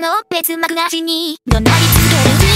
の別幕なしに怒鳴りつける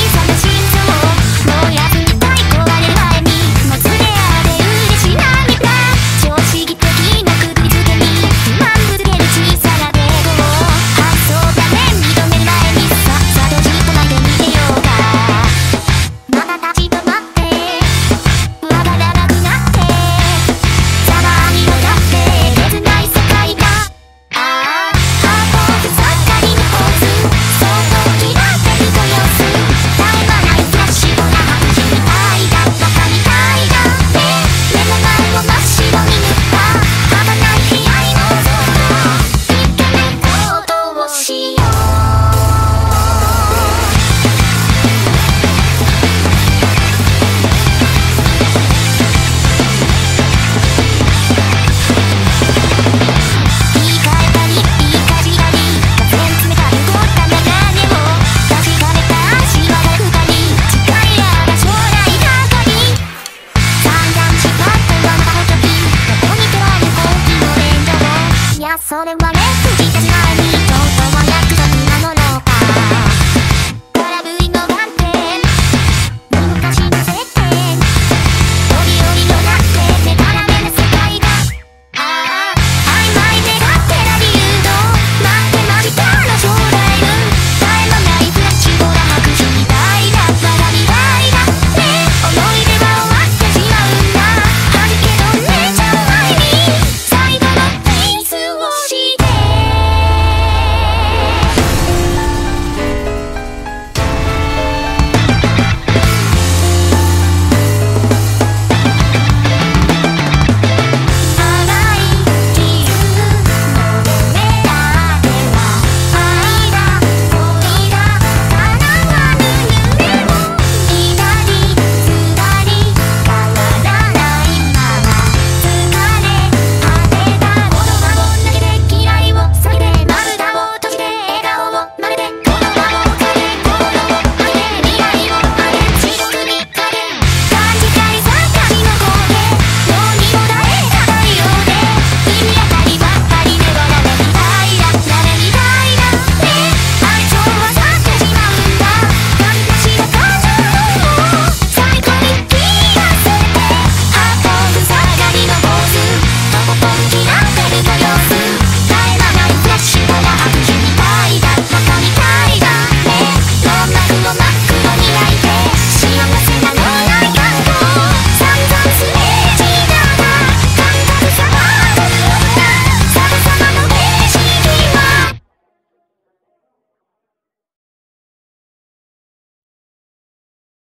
falling while